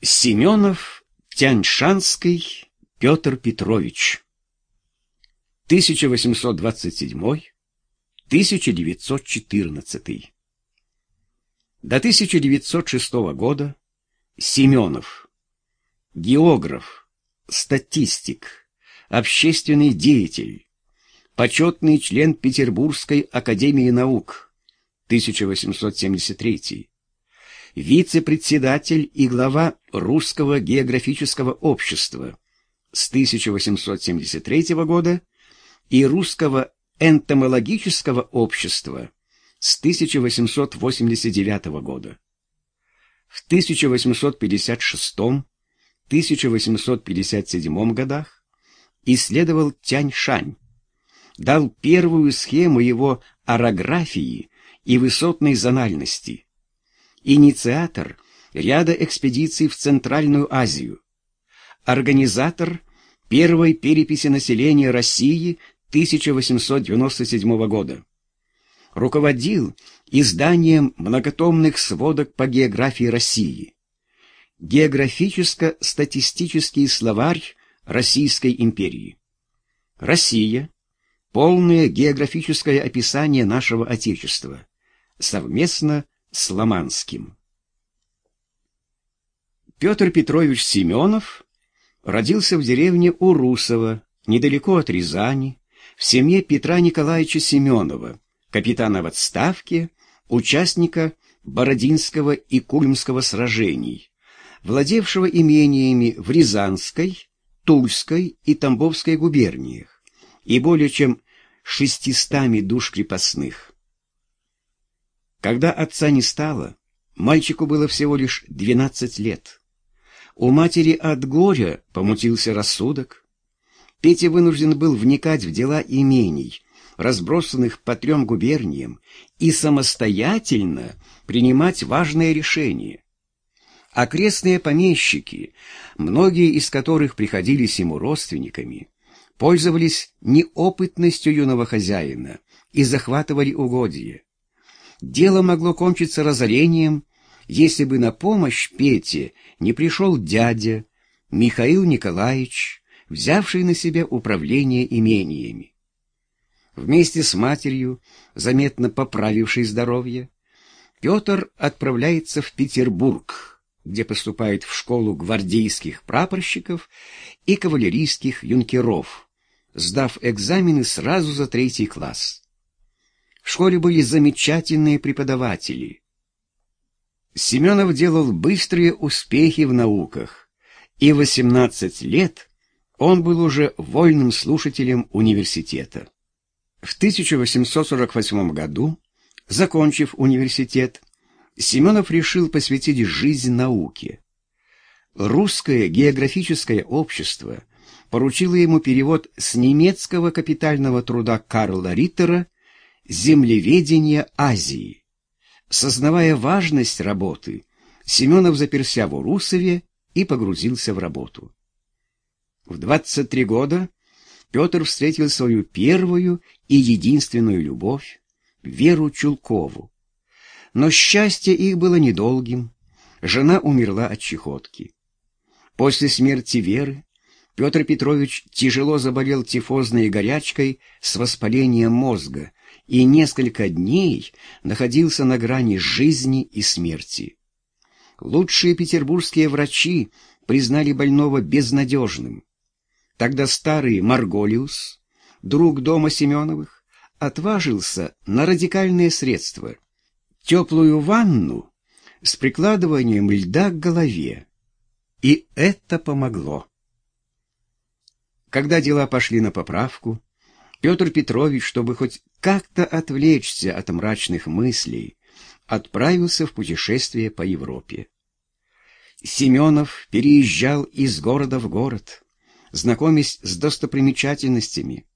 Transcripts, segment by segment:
Семенов Тяньшанский Петр Петрович. 1827-1914 До 1906 года Семенов Географ, статистик, общественный деятель, почетный член Петербургской академии наук. 1873 вице-председатель и глава Русского географического общества с 1873 года и Русского энтомологического общества с 1889 года. В 1856-1857 годах исследовал Тянь-Шань, дал первую схему его орографии и высотной зональности, инициатор ряда экспедиций в Центральную Азию, организатор первой переписи населения России 1897 года, руководил изданием многотомных сводок по географии России, географическо-статистический словарь Российской империи. Россия – полное географическое описание нашего Отечества, совместно с Ломанским. Петр Петрович Семенов родился в деревне Урусово, недалеко от Рязани, в семье Петра Николаевича Семенова, капитана в отставке, участника Бородинского и Кульмского сражений, владевшего имениями в Рязанской, Тульской и Тамбовской губерниях и более чем шестистами душ крепостных. Когда отца не стало, мальчику было всего лишь двенадцать лет. У матери от горя помутился рассудок. Петя вынужден был вникать в дела имений, разбросанных по трем губерниям, и самостоятельно принимать важные решения. Окрестные помещики, многие из которых приходились ему родственниками, пользовались неопытностью юного хозяина и захватывали угодья. Дело могло кончиться разорением, если бы на помощь Пете не пришел дядя Михаил Николаевич, взявший на себя управление имениями. Вместе с матерью, заметно поправившей здоровье, Петр отправляется в Петербург, где поступает в школу гвардейских прапорщиков и кавалерийских юнкеров, сдав экзамены сразу за третий класс. В школе были замечательные преподаватели. Семенов делал быстрые успехи в науках, и в 18 лет он был уже вольным слушателем университета. В 1848 году, закончив университет, Семенов решил посвятить жизнь науке. Русское географическое общество поручило ему перевод с немецкого капитального труда Карла Риттера землеведения Азии. Сознавая важность работы, Семенов заперся в Урусове и погрузился в работу. В 23 года Петр встретил свою первую и единственную любовь, Веру Чулкову. Но счастье их было недолгим. Жена умерла от чехотки. После смерти Веры Петр Петрович тяжело заболел тифозной горячкой с воспалением мозга и несколько дней находился на грани жизни и смерти. Лучшие петербургские врачи признали больного безнадежным. Тогда старый Марголиус, друг дома Семеновых, отважился на радикальные средства — теплую ванну с прикладыванием льда к голове. И это помогло. Когда дела пошли на поправку, Петр Петрович, чтобы хоть как-то отвлечься от мрачных мыслей, отправился в путешествие по Европе. Семенов переезжал из города в город, знакомясь с достопримечательностями.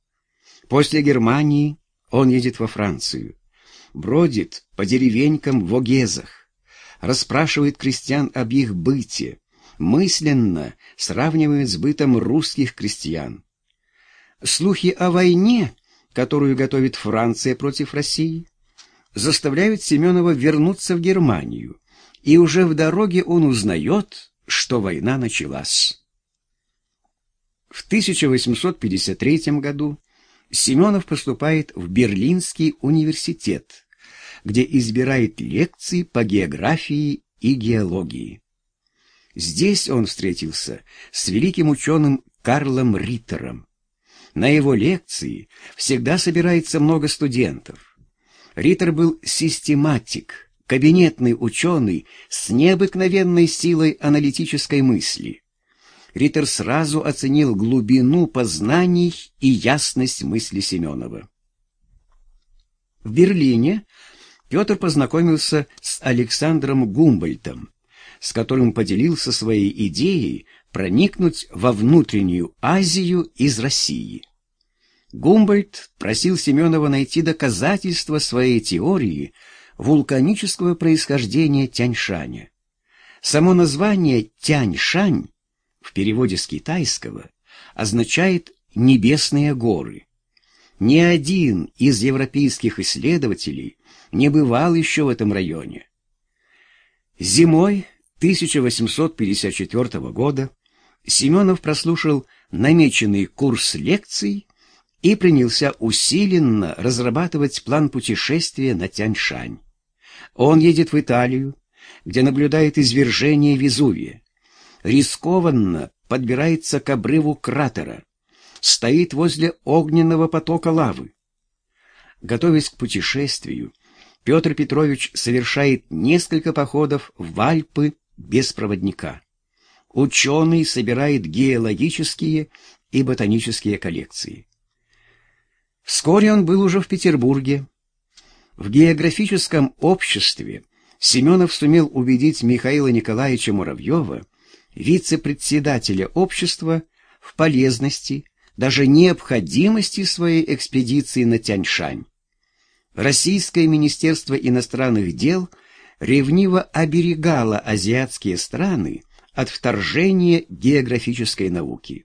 После Германии он едет во Францию, бродит по деревенькам в Огезах, расспрашивает крестьян об их быте, мысленно сравнивает с бытом русских крестьян. Слухи о войне, которую готовит Франция против России, заставляют Семенова вернуться в Германию, и уже в дороге он узнает, что война началась. В 1853 году Семенов поступает в Берлинский университет, где избирает лекции по географии и геологии. Здесь он встретился с великим ученым Карлом Риттером. На его лекции всегда собирается много студентов. Риттер был систематик, кабинетный ученый с необыкновенной силой аналитической мысли. Риттер сразу оценил глубину познаний и ясность мысли Семенова. В Берлине Петр познакомился с Александром Гумбольтом, с которым поделился своей идеей проникнуть во внутреннюю Азию из России. Гумбольд просил Семенова найти доказательства своей теории вулканического происхождения Тяньшаня. Само название Тяньшань в переводе с китайского означает «небесные горы». Ни один из европейских исследователей не бывал еще в этом районе. Зимой 1854 года Семенов прослушал намеченный курс лекций и принялся усиленно разрабатывать план путешествия на Тяньшань. Он едет в Италию, где наблюдает извержение Везувия. Рискованно подбирается к обрыву кратера, стоит возле огненного потока лавы. Готовясь к путешествию, Петр Петрович совершает несколько походов в Альпы без проводника. Ученый собирает геологические и ботанические коллекции. Вскоре он был уже в Петербурге. В географическом обществе Семенов сумел убедить Михаила Николаевича Муравьева, вице-председателя общества, в полезности, даже необходимости своей экспедиции на Тяньшань. Российское Министерство иностранных дел ревниво оберегало азиатские страны от вторжения географической науки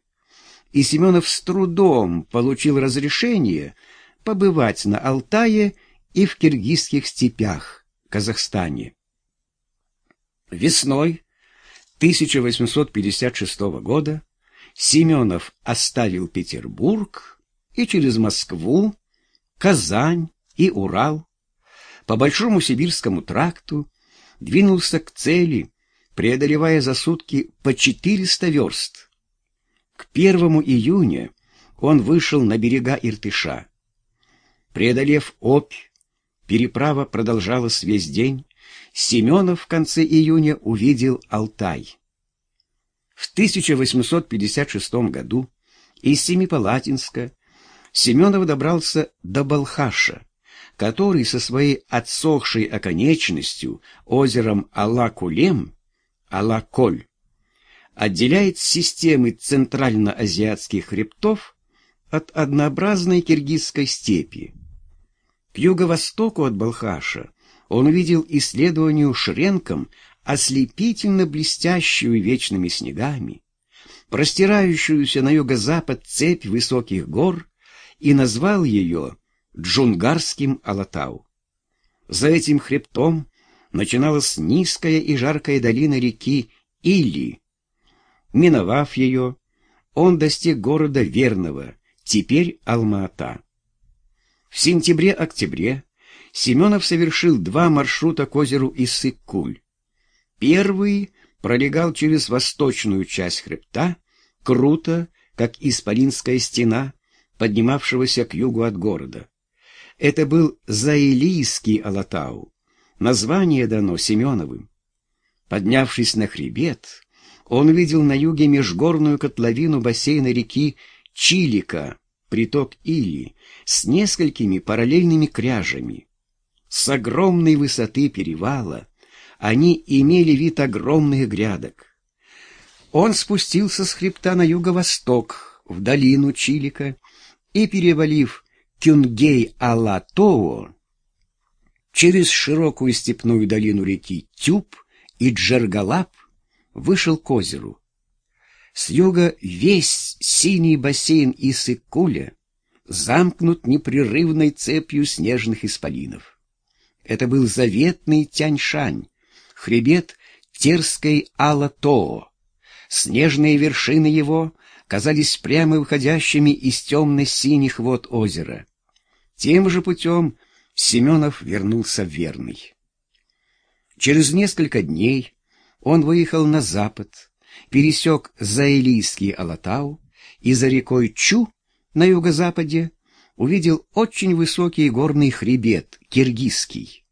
и Семенов с трудом получил разрешение побывать на Алтае и в киргизских степях, Казахстане. Весной 1856 года Семенов оставил Петербург и через Москву, Казань и Урал по Большому Сибирскому тракту двинулся к цели, преодолевая за сутки по 400 верст. К первому июня он вышел на берега Иртыша. Преодолев Обь, переправа продолжалась весь день. Семенов в конце июня увидел Алтай. В 1856 году из Семипалатинска Семенов добрался до Балхаша, который со своей отсохшей оконечностью озером Алакулем, Алаколь, отделяет системы центральноазиатских хребтов от однообразной киргизской степи. К юго-востоку от Балхаша он увидел исследованию Шренком ослепительно блестящую вечными снегами, простирающуюся на юго-запад цепь высоких гор и назвал ее Джунгарским Алатау. За этим хребтом начиналась низкая и жаркая долина реки Или, Миновав ее, он достиг города Верного, теперь Алма-Ата. В сентябре-октябре Семенов совершил два маршрута к озеру Иссык-Куль. Первый пролегал через восточную часть хребта, круто, как исполинская стена, поднимавшегося к югу от города. Это был Заилийский Алатау. Название дано Семеновым. Поднявшись на хребет, он видел на юге межгорную котловину бассейна реки Чилика, приток Или, с несколькими параллельными кряжами. С огромной высоты перевала они имели вид огромных грядок. Он спустился с хребта на юго-восток, в долину Чилика, и, перевалив Кюнгей-Алатоо, через широкую степную долину реки Тюб и Джергалап, вышел к озеру. С юга весь синий бассейн Иссык-Куля замкнут непрерывной цепью снежных исполинов. Это был заветный Тяньшань, хребет Терской Алатоо, Снежные вершины его казались прямо выходящими из темно-синих вод озера. Тем же путем Семенов вернулся Верный. Через несколько дней он выехал на запад, пересек Заилийский Алатау и за рекой Чу на юго-западе увидел очень высокий горный хребет, Киргизский.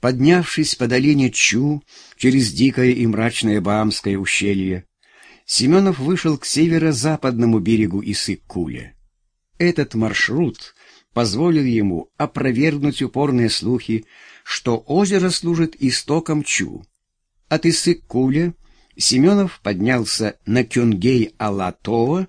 Поднявшись по долине Чу через дикое и мрачное Баамское ущелье, Семенов вышел к северо-западному берегу Иссык-Куля. Этот маршрут позволил ему опровергнуть упорные слухи, что озеро служит истоком Чу. От Иссык-Куля Семенов поднялся на Кюнгей-Алатоа,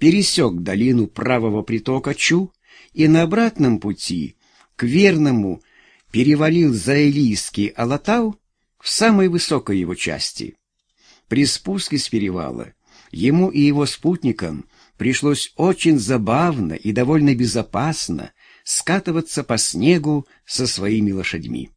пересек долину правого притока Чу и на обратном пути к верному перевалил Заилийский Алатау в самой высокой его части. При спуске с перевала ему и его спутникам пришлось очень забавно и довольно безопасно скатываться по снегу со своими лошадьми.